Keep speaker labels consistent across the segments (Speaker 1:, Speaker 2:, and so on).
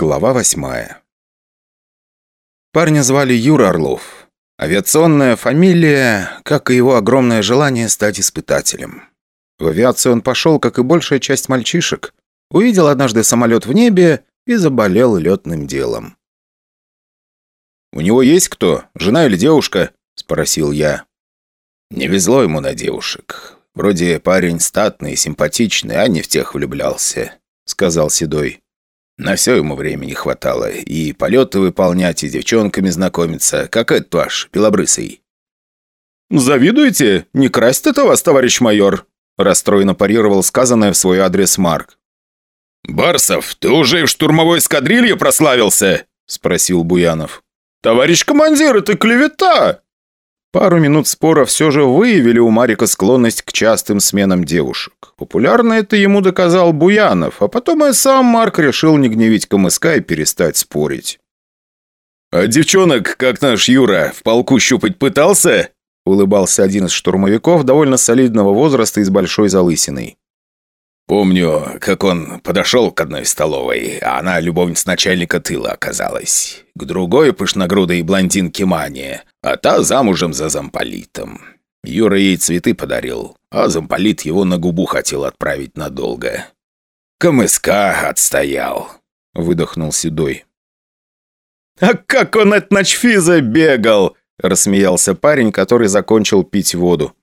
Speaker 1: Глава восьмая Парня звали Юра Орлов. Авиационная фамилия, как и его огромное желание стать испытателем. В авиацию он пошел, как и большая часть мальчишек. Увидел однажды самолет в небе и заболел летным делом. «У него есть кто? Жена или девушка?» – спросил я. Не везло ему на девушек. Вроде парень статный, симпатичный, а не в тех влюблялся», — сказал Седой. «На все ему времени хватало. И полеты выполнять, и девчонками знакомиться, как этот ваш, белобрысый».
Speaker 2: «Завидуете? Не красть это вас, товарищ майор?» Расстроенно парировал сказанное в свой адрес Марк.
Speaker 3: «Барсов, ты уже в штурмовой эскадрилье прославился?» – спросил Буянов.
Speaker 2: «Товарищ командир, это клевета!»
Speaker 1: Пару минут спора все же выявили у Марика склонность к частым сменам девушек. Популярно это ему доказал Буянов, а потом и сам Марк решил не гневить КМСК и перестать спорить.
Speaker 3: «А девчонок, как наш Юра, в полку щупать пытался?»
Speaker 1: улыбался один из штурмовиков довольно солидного возраста и с большой залысиной.
Speaker 3: Помню, как он подошел к одной столовой, а она любовница начальника тыла оказалась. К другой пышногрудой блондинке Мане, а та замужем за замполитом. Юра ей цветы подарил, а замполит его на губу хотел отправить надолго. КМСК отстоял, выдохнул Седой.
Speaker 2: «А как он от ночфиза бегал!» – рассмеялся парень, который закончил пить воду.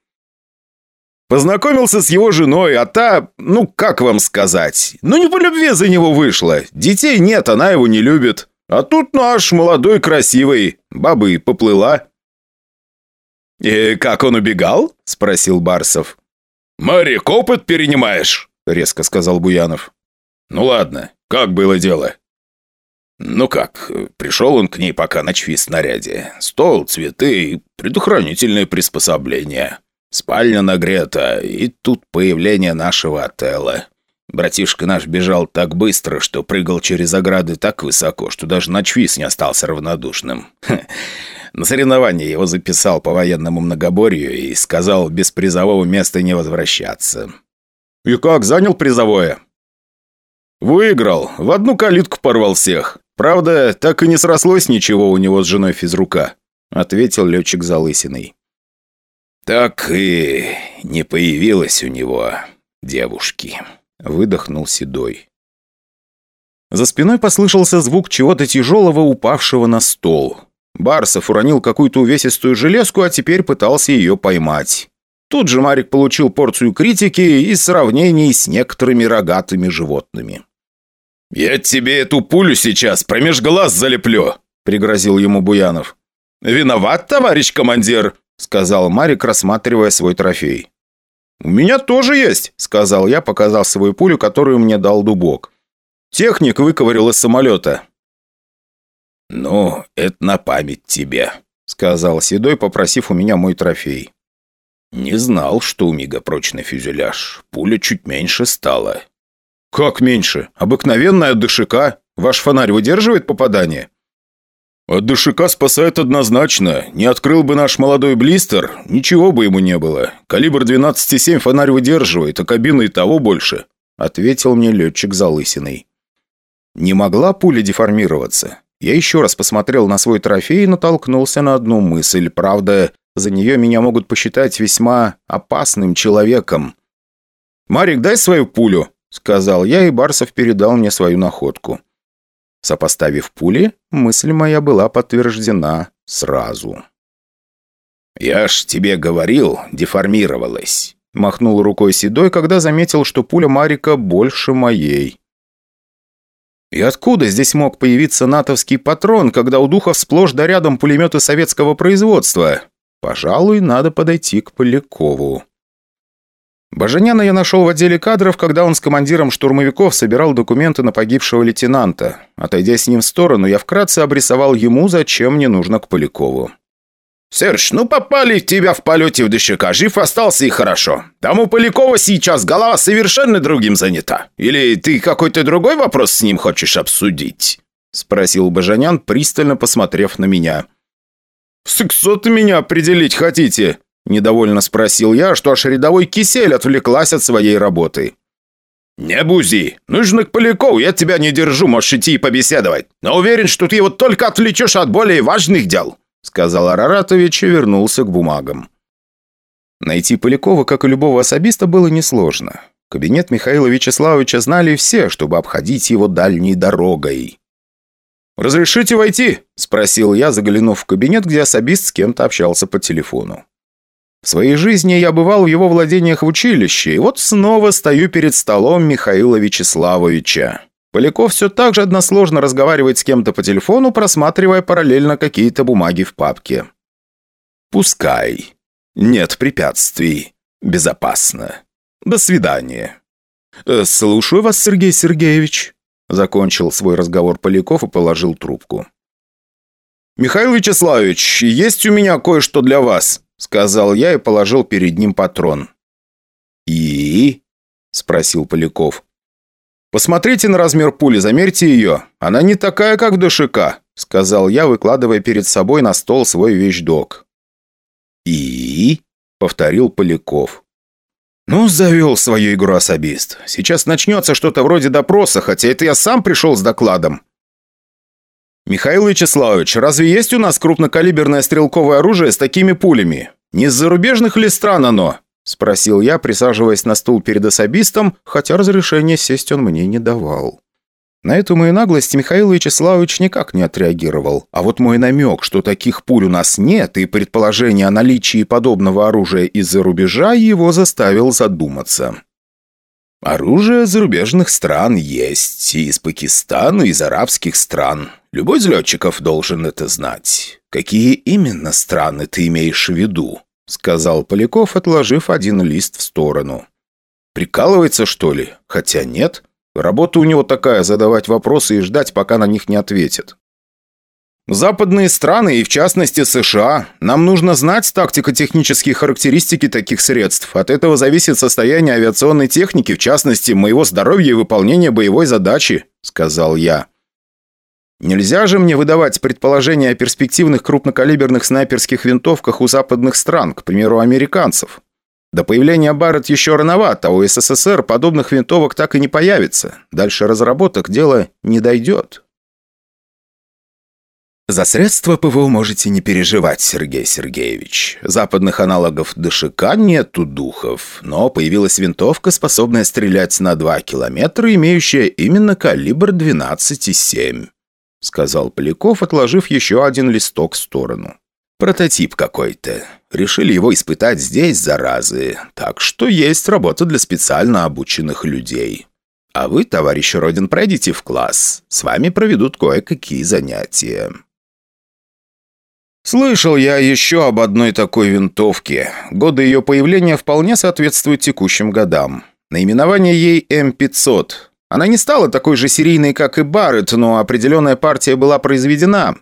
Speaker 2: Познакомился с его женой, а та, ну как вам сказать, ну не по любви за него вышла. Детей нет, она его не любит. А тут наш молодой красивый, баба и поплыла. «И как он убегал?» – спросил Барсов.
Speaker 3: «Марик, опыт перенимаешь?» – резко сказал Буянов. «Ну ладно, как было дело?» «Ну как, пришел он к ней пока ночви в снаряде. Стол, цветы и предохранительные приспособления. Спальня нагрета, и тут появление нашего отеля. Братишка наш бежал так быстро, что прыгал через ограды так высоко, что даже ночвис не остался равнодушным. На соревнование его записал по военному многоборью и сказал без призового места не возвращаться.
Speaker 2: «И как, занял призовое?» «Выиграл. В одну калитку порвал всех. Правда, так и не срослось ничего у него с женой физрука», ответил летчик Залысиной.
Speaker 3: «Так и не появилось у него девушки», — выдохнул Седой.
Speaker 1: За спиной послышался звук чего-то тяжелого, упавшего на стол. Барсов уронил какую-то увесистую железку, а теперь пытался ее поймать. Тут же Марик получил порцию критики и сравнений с некоторыми рогатыми животными.
Speaker 3: «Я тебе эту пулю сейчас промеж глаз залеплю», — пригрозил ему Буянов.
Speaker 2: «Виноват, товарищ командир», — сказал Марик, рассматривая свой трофей. «У меня тоже есть», — сказал я, показав свою пулю, которую мне дал дубок. Техник выковырил из самолета.
Speaker 3: «Ну, это на память тебе», — сказал Седой, попросив у меня мой трофей. «Не знал, что у Мига прочный фюзеляж. Пуля чуть меньше стала».
Speaker 2: «Как меньше? Обыкновенная ДШК. Ваш фонарь выдерживает попадание?» «От ДШК спасает однозначно. Не открыл бы наш молодой блистер, ничего бы ему не было. Калибр 12,7 фонарь выдерживает, а кабина и того больше», — ответил мне летчик залысиной.
Speaker 1: Не могла пуля деформироваться. Я еще раз посмотрел на свой трофей и натолкнулся на одну мысль. Правда, за нее меня могут посчитать весьма опасным человеком.
Speaker 2: «Марик, дай свою пулю», — сказал я, и Барсов передал мне свою находку.
Speaker 1: Сопоставив пули, мысль моя была подтверждена сразу.
Speaker 3: «Я ж тебе говорил, деформировалась», —
Speaker 1: махнул рукой Седой, когда заметил, что пуля Марика больше моей. И откуда здесь мог появиться натовский патрон, когда у духов сплошь да рядом пулеметы советского производства? Пожалуй, надо подойти к Полякову. Баженяна я нашел в отделе кадров, когда он с командиром штурмовиков собирал документы на погибшего лейтенанта. Отойдя с ним в сторону, я вкратце обрисовал ему, зачем мне нужно к Полякову.
Speaker 3: «Серж, ну попали тебя в полете в ДШК, жив остался и хорошо. Там у Полякова сейчас голова совершенно другим занята. Или ты какой-то другой вопрос с ним хочешь обсудить?» Спросил Бажанян, пристально посмотрев на меня.
Speaker 2: «С ты меня определить хотите?» Недовольно спросил я, что аж рядовой кисель отвлеклась от своей работы.
Speaker 3: «Не бузи! Нужно к Полякову, я тебя не держу, можешь идти и побеседовать. Но уверен, что ты его только отвлечешь от более важных дел», сказал Араратович и вернулся к бумагам.
Speaker 1: Найти Полякова, как и любого особиста, было несложно. Кабинет Михаила Вячеславовича знали все, чтобы обходить его дальней дорогой.
Speaker 2: «Разрешите войти?» – спросил я, заглянув в кабинет, где особист с кем-то общался по телефону.
Speaker 1: В своей жизни я бывал в его владениях в училище, и вот снова стою перед столом Михаила Вячеславовича. Поляков все так же односложно разговаривает с кем-то по телефону, просматривая параллельно какие-то бумаги в папке. «Пускай. Нет препятствий. Безопасно. До свидания». «Э, «Слушаю вас, Сергей Сергеевич», — закончил свой разговор Поляков и положил трубку.
Speaker 2: «Михаил Вячеславович, есть у меня кое-что для вас», — сказал я и положил перед ним патрон.
Speaker 1: «И?» — спросил Поляков.
Speaker 2: «Посмотрите на размер пули, замерьте ее. Она не такая, как в ДШК», — сказал я, выкладывая перед собой на стол свой вещдок.
Speaker 1: «И?» — повторил Поляков. «Ну, завел свою игру особист. Сейчас начнется что-то вроде допроса, хотя это я сам пришел с докладом.
Speaker 2: «Михаил Вячеславович, разве есть у нас крупнокалиберное стрелковое оружие с такими пулями? Не из зарубежных ли стран оно?» Спросил я, присаживаясь на стул перед особистом, хотя разрешения сесть он мне не давал.
Speaker 1: На эту мою наглость Михаил Вячеславович никак не отреагировал. А вот мой намек, что таких пуль у нас нет, и предположение о наличии подобного оружия из-за рубежа его заставил задуматься. Оружие зарубежных стран есть, и из Пакистана, и из арабских стран. Любой из летчиков должен это знать. Какие именно страны ты имеешь в виду?» Сказал Поляков, отложив один лист в сторону. «Прикалывается, что ли? Хотя нет. Работа у него такая – задавать вопросы и ждать, пока на них не ответят.
Speaker 2: Западные страны, и в частности США. Нам нужно знать тактико-технические характеристики таких средств. От этого зависит состояние авиационной техники, в частности, моего здоровья и выполнения боевой задачи», – сказал я. «Нельзя же мне выдавать предположения о перспективных крупнокалиберных снайперских винтовках у западных стран, к примеру, американцев. До появления Барретт еще рановато, а у СССР подобных винтовок так и не появится. Дальше разработок дело не дойдет».
Speaker 1: За средства ПВО можете не переживать, Сергей Сергеевич. Западных аналогов ДШК нету духов, но появилась винтовка, способная стрелять на 2 километра, имеющая именно калибр 12,7, сказал Поляков, отложив еще один листок в сторону. Прототип какой-то. Решили его испытать здесь, заразы. Так что есть работа для специально обученных людей. А вы, товарищ Родин, пройдите в класс. С вами проведут кое-какие занятия.
Speaker 2: Слышал я еще об одной такой винтовке. Годы ее появления вполне соответствуют текущим годам. Наименование ей М500. Она не стала такой же серийной, как и Барретт, но определенная партия была произведена.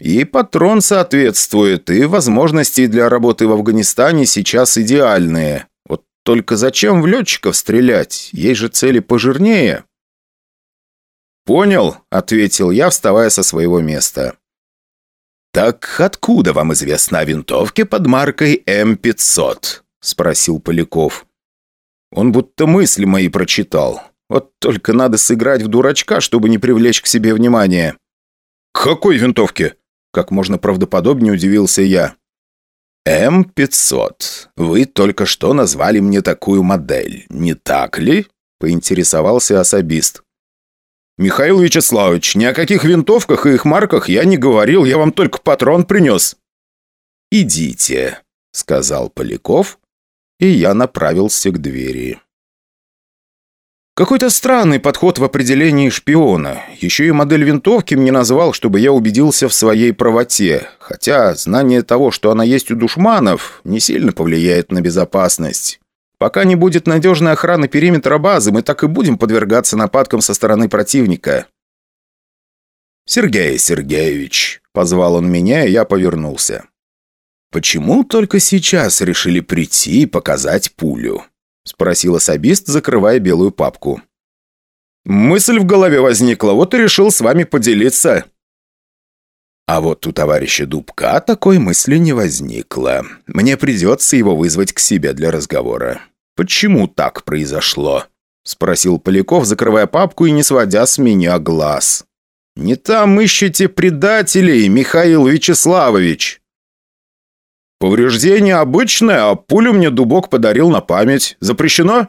Speaker 2: И патрон соответствует, и возможности для работы в Афганистане сейчас идеальные. Вот только зачем в летчиков стрелять? Есть же цели пожирнее. «Понял», — ответил я, вставая со своего места.
Speaker 1: «Так откуда вам известно о под маркой М500?» – спросил Поляков.
Speaker 2: Он будто мысли мои прочитал. Вот только надо сыграть в дурачка, чтобы не привлечь к себе внимание.
Speaker 1: «К какой винтовке?» – как можно правдоподобнее удивился я. «М500. Вы только что назвали мне такую модель, не так ли?» – поинтересовался особист.
Speaker 2: «Михаил Вячеславович, ни о каких винтовках и их марках я не говорил, я вам только патрон принес».
Speaker 1: «Идите», — сказал Поляков, и я направился к двери.
Speaker 2: Какой-то странный подход в определении шпиона. Еще и модель винтовки мне назвал, чтобы я убедился в своей правоте. Хотя знание того, что она есть у душманов, не сильно повлияет на безопасность. Пока не будет надежной охраны периметра базы, мы так и будем подвергаться нападкам со стороны противника».
Speaker 1: «Сергей Сергеевич», — позвал он меня, и я повернулся. «Почему только сейчас решили прийти и показать пулю?» — спросил особист, закрывая белую папку.
Speaker 2: «Мысль в голове возникла, вот и решил с вами поделиться».
Speaker 1: А вот у товарища Дубка такой мысли не возникло. Мне придется его вызвать к себе для разговора. Почему так произошло? спросил Поляков, закрывая папку и не сводя с меня глаз. «Не там ищете предателей, Михаил Вячеславович!» «Повреждение обычное, а пулю мне дубок подарил на память. Запрещено?»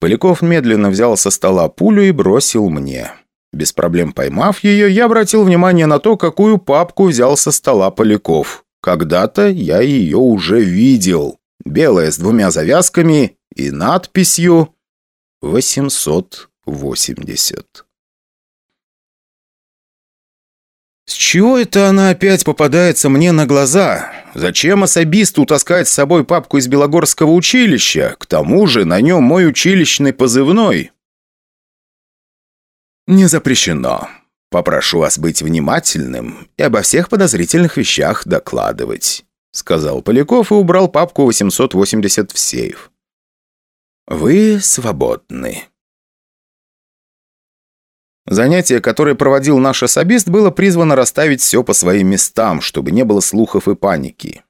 Speaker 1: Поляков медленно взял со стола пулю и бросил мне. Без проблем поймав ее, я обратил внимание на то, какую папку взял со стола Поляков. Когда-то я ее уже видел. Белая с двумя завязками и надписью «880». С чего это она опять попадается мне на глаза? Зачем особисту таскать с собой папку из Белогорского училища? К тому же на нем мой училищный позывной. Не запрещено. Попрошу вас быть внимательным и обо всех подозрительных вещах докладывать», сказал Поляков и убрал папку 880 в сейф. «Вы свободны». Занятие, которое проводил наш особист, было призвано расставить все по своим местам, чтобы не было слухов и паники.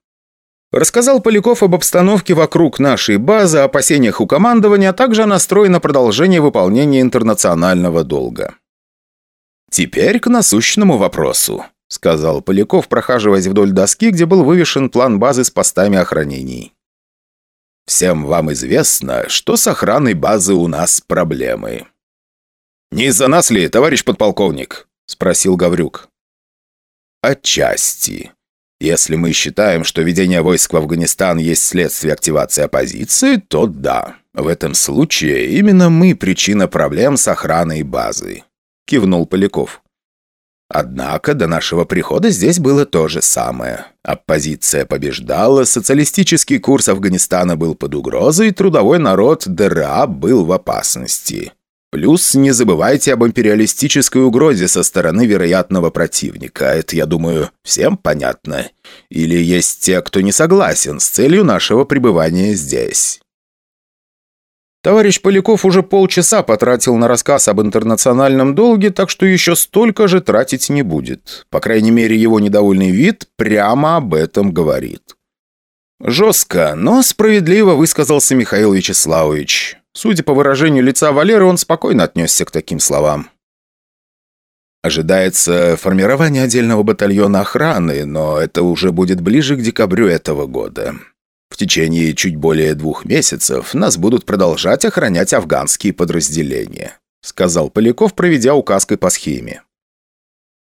Speaker 1: Рассказал Поляков об обстановке вокруг нашей базы, опасениях у командования, а также о настрое на продолжение выполнения интернационального долга. «Теперь к насущному вопросу», — сказал Поляков, прохаживаясь вдоль доски, где был вывешен план базы с постами охранений. «Всем вам известно, что с охраной базы у нас проблемы. «Не из-за нас ли, товарищ подполковник?» – спросил Гаврюк. «Отчасти. Если мы считаем, что ведение войск в Афганистан есть следствие активации оппозиции, то да. В этом случае именно мы причина проблем с охраной базы», – кивнул Поляков. Однако до нашего прихода здесь было то же самое. Оппозиция побеждала, социалистический курс Афганистана был под угрозой, трудовой народ ДРА был в опасности. Плюс не забывайте об империалистической угрозе со стороны вероятного противника. Это, я думаю, всем понятно. Или есть те, кто не согласен с целью нашего пребывания здесь. Товарищ Поляков уже полчаса потратил на рассказ об интернациональном долге, так что еще столько же тратить не будет. По крайней мере, его недовольный вид прямо об этом говорит. Жестко, но справедливо высказался Михаил Вячеславович. Судя по выражению лица Валеры, он спокойно отнесся к таким словам. Ожидается формирование отдельного батальона охраны, но это уже будет ближе к декабрю этого года. В течение чуть более двух месяцев нас будут продолжать охранять афганские подразделения», сказал Поляков, проведя указкой по схеме.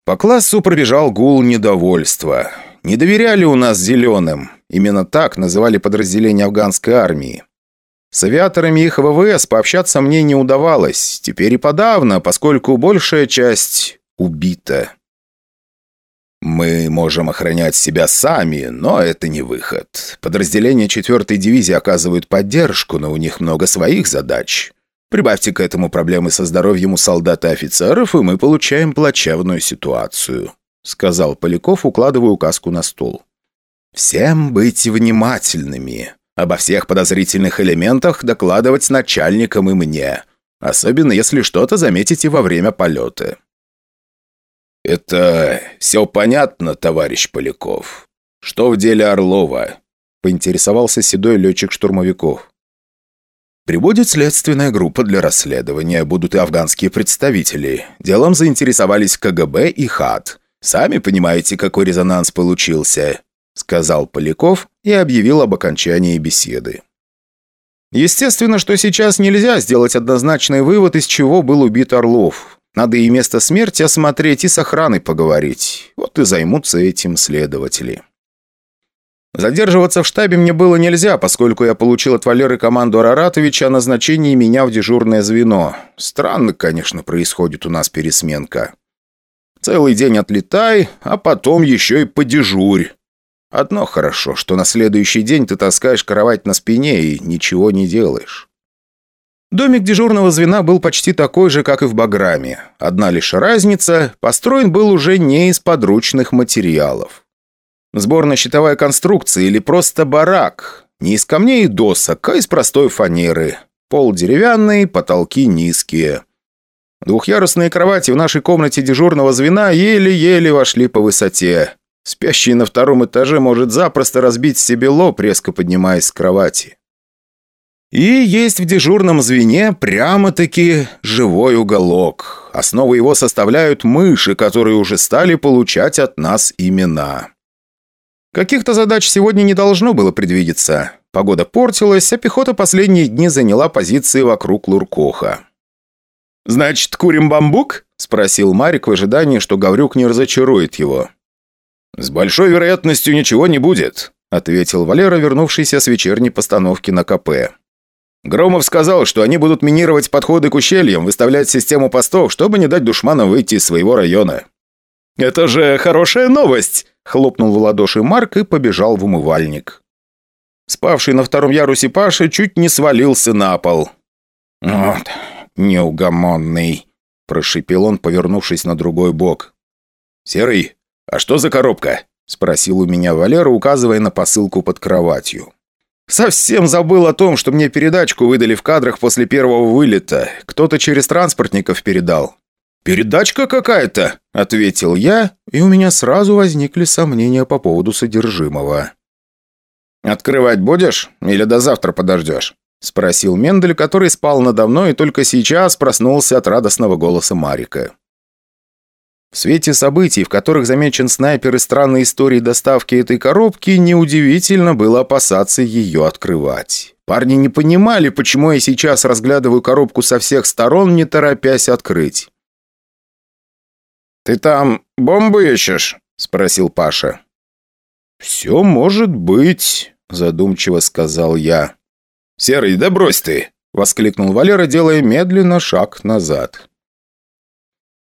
Speaker 1: По классу пробежал гул недовольства. Не доверяли у нас зеленым. Именно так называли подразделения афганской армии. С авиаторами их ВВС пообщаться мне не удавалось, теперь и подавно, поскольку большая часть убита. Мы можем охранять себя сами, но это не выход. Подразделения 4-й дивизии оказывают поддержку, но у них много своих задач. Прибавьте к этому проблемы со здоровьем у солдат и офицеров, и мы получаем плачевную ситуацию», сказал Поляков, укладывая указку на стол. «Всем быть внимательными. Обо всех подозрительных элементах докладывать начальникам и мне. Особенно, если что-то заметите во время полета. «Это все понятно, товарищ Поляков. Что в деле Орлова?» поинтересовался седой летчик штурмовиков. Прибудет следственная группа для расследования, будут и афганские представители. Делом заинтересовались КГБ и ХАТ. Сами понимаете, какой резонанс получился сказал Поляков и объявил об окончании беседы. Естественно, что сейчас нельзя сделать однозначный вывод, из чего был убит Орлов. Надо и место смерти осмотреть, и с охраной поговорить. Вот и займутся этим следователи. Задерживаться в штабе мне было нельзя, поскольку я получил от Валеры команду Араратовича о назначении меня в дежурное звено. Странно, конечно, происходит у нас пересменка. Целый день отлетай, а потом еще и подежурь. Одно хорошо, что на следующий день ты таскаешь кровать на спине и ничего не делаешь. Домик дежурного звена был почти такой же, как и в Баграме. Одна лишь разница – построен был уже не из подручных материалов. Сборно-щитовая конструкция или просто барак. Не из камней и досок, а из простой фанеры. Пол деревянный, потолки низкие. Двухъярусные кровати в нашей комнате дежурного звена еле-еле вошли по высоте. Спящий на втором этаже может запросто разбить себе лоб, резко поднимаясь с кровати. И есть в дежурном звене прямо-таки живой уголок. Основу его составляют мыши, которые уже стали получать от нас имена. Каких-то задач сегодня не должно было предвидеться. Погода портилась, а пехота последние дни заняла позиции вокруг Луркоха.
Speaker 2: «Значит, курим бамбук?» – спросил Марик в ожидании, что Гаврюк не разочарует его.
Speaker 3: «С большой вероятностью ничего не будет», – ответил Валера, вернувшийся с вечерней постановки на КП. Громов сказал, что они будут минировать подходы к ущельям, выставлять систему постов, чтобы не дать душманам выйти из своего района.
Speaker 2: «Это же хорошая новость!» – хлопнул в ладоши Марк и побежал в умывальник.
Speaker 1: Спавший на втором ярусе Паша чуть не свалился на пол. «Вот, неугомонный», – прошипел он, повернувшись на другой бок.
Speaker 3: «Серый, а что за коробка?» – спросил у меня Валера, указывая на посылку под кроватью.
Speaker 1: «Совсем забыл о том, что мне передачку выдали в кадрах после первого вылета. Кто-то через транспортников передал». «Передачка какая-то», – ответил я, и у меня сразу возникли сомнения по поводу содержимого.
Speaker 3: «Открывать будешь или до завтра подождешь?» – спросил Мендель, который спал надо мной и только сейчас проснулся от радостного голоса Марика.
Speaker 1: В свете событий, в которых замечен снайпер и странной истории доставки этой коробки, неудивительно было опасаться ее открывать. Парни не понимали, почему я сейчас разглядываю коробку со всех сторон, не торопясь открыть.
Speaker 3: «Ты там бомбу ищешь?» – спросил Паша.
Speaker 1: «Все может быть», – задумчиво сказал я.
Speaker 3: «Серый, да брось ты!» – воскликнул Валера, делая медленно шаг назад.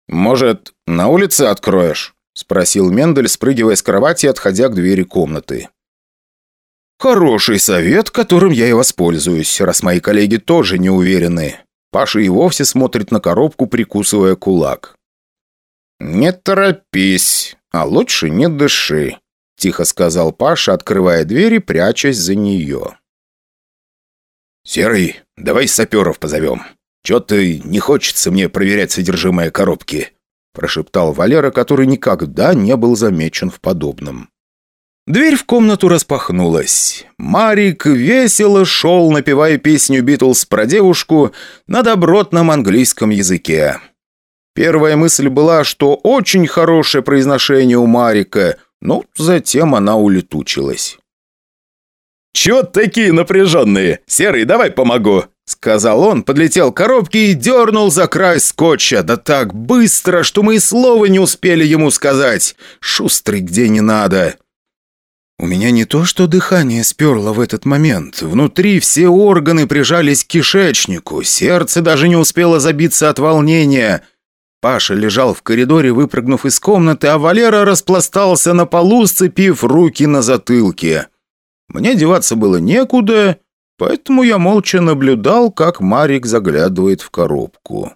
Speaker 3: «Может, на улице откроешь?» – спросил Мендель, спрыгивая с кровати и отходя к двери комнаты.
Speaker 1: «Хороший совет, которым я и воспользуюсь, раз мои коллеги тоже не уверены. Паша и вовсе смотрит на коробку, прикусывая кулак».
Speaker 3: «Не торопись, а лучше не дыши», – тихо сказал Паша, открывая дверь и прячась за нее. «Серый, давай саперов позовем. «Чё-то не хочется мне проверять содержимое коробки», прошептал Валера, который никогда не был замечен в подобном.
Speaker 1: Дверь в комнату распахнулась. Марик весело шел, напевая песню «Битлз» про девушку на добротном английском языке. Первая мысль была, что очень хорошее произношение у Марика, но затем она улетучилась.
Speaker 2: «Чё такие напряженные? Серый, давай помогу!»
Speaker 1: Сказал он, подлетел к коробке и дернул за край скотча. Да так быстро, что мы и слова не успели ему сказать. Шустрый где не надо. У меня не то что дыхание сперло в этот момент. Внутри все органы прижались к кишечнику. Сердце даже не успело забиться от волнения. Паша лежал в коридоре, выпрыгнув из комнаты, а Валера распластался на полу, сцепив руки на затылке. Мне деваться было некуда, Поэтому я молча наблюдал, как Марик заглядывает в коробку.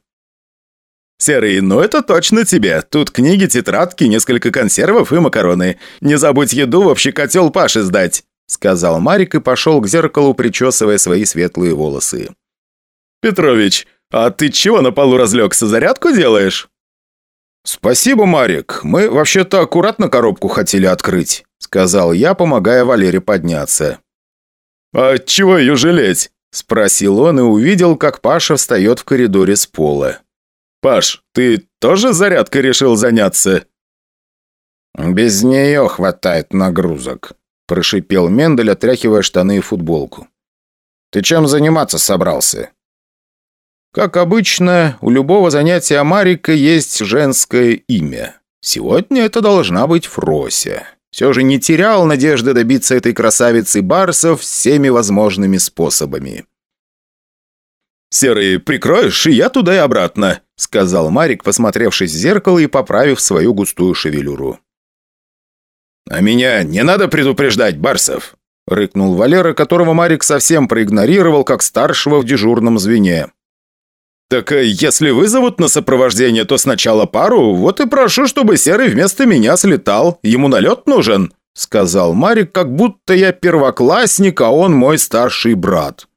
Speaker 2: «Серый, ну это точно тебе. Тут книги, тетрадки, несколько консервов и макароны. Не забудь еду в общий котел Паши сдать», сказал Марик и пошел к зеркалу, причесывая свои светлые волосы. «Петрович, а ты чего на полу разлегся, зарядку делаешь?»
Speaker 1: «Спасибо, Марик. Мы вообще-то аккуратно коробку хотели открыть», сказал я, помогая Валере подняться.
Speaker 2: «А чего ее жалеть?» – спросил он и увидел, как Паша встает в коридоре с пола. «Паш, ты тоже зарядкой решил заняться?»
Speaker 3: «Без нее хватает нагрузок», – прошипел Мендель, отряхивая штаны и футболку. «Ты чем заниматься собрался?»
Speaker 1: Как обычно, у любого занятия Марика есть женское имя. Сегодня это должна быть Фрося все же не терял надежды добиться этой красавицы Барсов всеми возможными способами.
Speaker 2: «Серый, прикроешь, и я туда и обратно», — сказал Марик, посмотревшись в зеркало и поправив свою густую шевелюру.
Speaker 3: «А меня не надо предупреждать, Барсов!» — рыкнул Валера, которого Марик совсем проигнорировал, как старшего в дежурном звене.
Speaker 2: «Так э, если вызовут на сопровождение, то сначала пару, вот и прошу, чтобы Серый вместо меня слетал. Ему налет нужен», — сказал Марик, как будто я первоклассник, а он мой старший брат.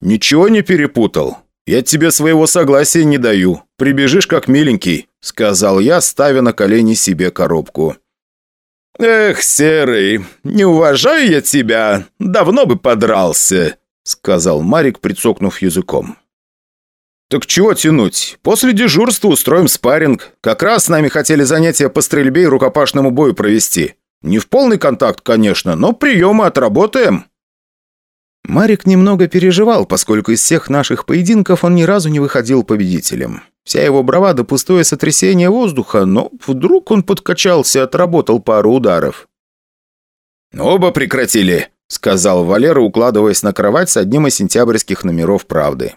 Speaker 2: «Ничего не перепутал. Я тебе своего согласия не даю. Прибежишь как миленький», — сказал я, ставя на колени себе коробку. «Эх, Серый, не уважаю я тебя. Давно бы подрался»,
Speaker 1: сказал Марик, прицокнув языком.
Speaker 2: «Так чего тянуть? После дежурства устроим спарринг. Как раз с нами хотели занятия по стрельбе и рукопашному бою провести. Не в полный контакт, конечно, но приемы отработаем».
Speaker 1: Марик немного переживал, поскольку из всех наших поединков он ни разу не выходил победителем. Вся его бравада – пустое сотрясение воздуха, но вдруг он подкачался, отработал пару ударов.
Speaker 2: «Оба прекратили», – сказал Валера, укладываясь на кровать с одним из сентябрьских номеров «Правды».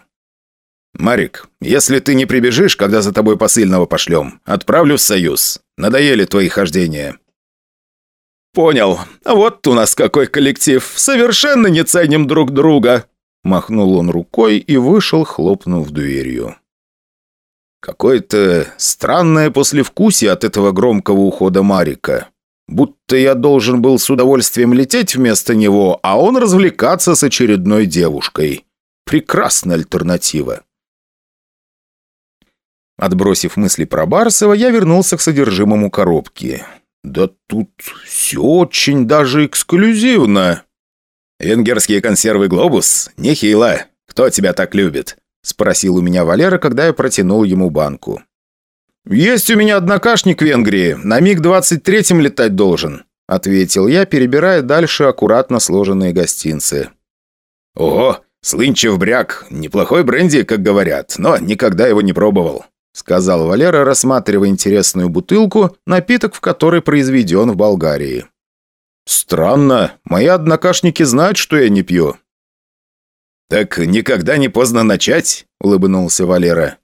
Speaker 2: «Марик, если ты не прибежишь, когда за тобой посыльного пошлем, отправлю в Союз. Надоели твои хождения».
Speaker 3: «Понял. Вот у нас какой коллектив. Совершенно не ценим друг друга».
Speaker 1: Махнул он рукой и вышел, хлопнув дверью. Какое-то странное послевкусие от этого громкого ухода Марика. Будто я должен был с удовольствием лететь вместо него, а он развлекаться с очередной девушкой. Прекрасная альтернатива. Отбросив мысли про Барсова, я вернулся к содержимому коробки. Да тут все очень даже эксклюзивно.
Speaker 2: «Венгерские консервы «Глобус»? Нехило. Кто тебя так любит?» – спросил у меня Валера, когда я протянул ему банку.
Speaker 3: «Есть у меня однокашник в Венгрии. На МиГ-23 летать должен», – ответил я, перебирая дальше аккуратно сложенные гостинцы.
Speaker 2: «Ого, слынчев бряк. Неплохой бренди, как говорят, но никогда его не пробовал.
Speaker 1: — сказал Валера, рассматривая интересную бутылку, напиток в которой произведен в Болгарии.
Speaker 3: «Странно. Мои однокашники знают, что я не пью».
Speaker 2: «Так никогда не поздно начать», — улыбнулся Валера.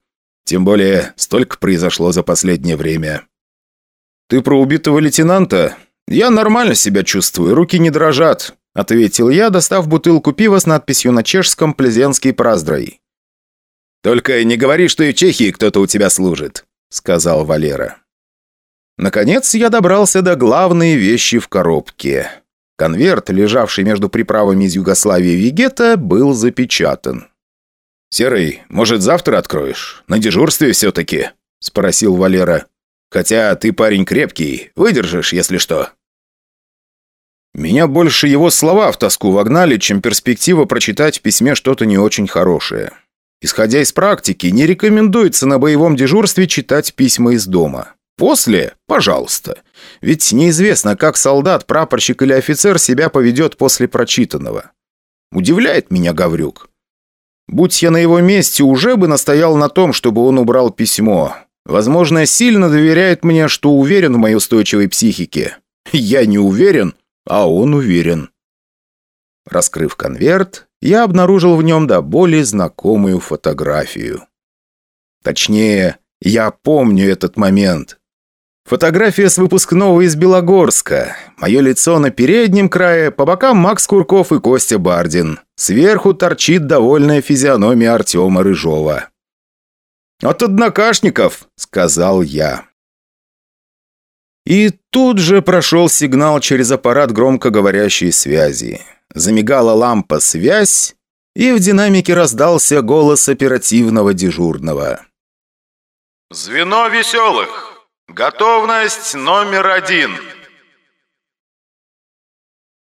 Speaker 2: «Тем более, столько произошло за последнее время».
Speaker 3: «Ты про убитого лейтенанта? Я нормально себя чувствую, руки не дрожат», — ответил я, достав бутылку пива с надписью на чешском «Плезенский праздрой».
Speaker 2: «Только не говори, что и в Чехии кто-то у тебя служит», — сказал Валера.
Speaker 1: Наконец я добрался до главной вещи в коробке. Конверт, лежавший между приправами из Югославии Вегета, был запечатан.
Speaker 2: «Серый, может, завтра откроешь? На дежурстве все-таки?» – спросил Валера. «Хотя ты парень крепкий, выдержишь, если что».
Speaker 3: Меня больше его слова в тоску вогнали, чем перспектива прочитать в письме что-то не очень хорошее. Исходя из практики, не рекомендуется на боевом дежурстве читать письма из дома. После – пожалуйста. Ведь неизвестно, как солдат, прапорщик или офицер себя поведет после прочитанного. Удивляет меня Гаврюк. Будь я на его месте, уже бы настоял на том, чтобы он убрал письмо. Возможно, сильно доверяет мне, что уверен в моей устойчивой психике. Я не уверен, а он уверен. Раскрыв конверт, я обнаружил в нем до боли знакомую фотографию. Точнее, я помню этот момент. Фотография с выпускного из Белогорска. Мое лицо на переднем крае, по бокам Макс Курков и Костя Бардин. Сверху торчит довольная физиономия Артема Рыжова. «От однокашников», — сказал я. И тут же прошел сигнал через аппарат громкоговорящей связи. Замигала лампа «Связь», и в динамике раздался голос оперативного дежурного.
Speaker 4: «Звено веселых! Готовность номер один!»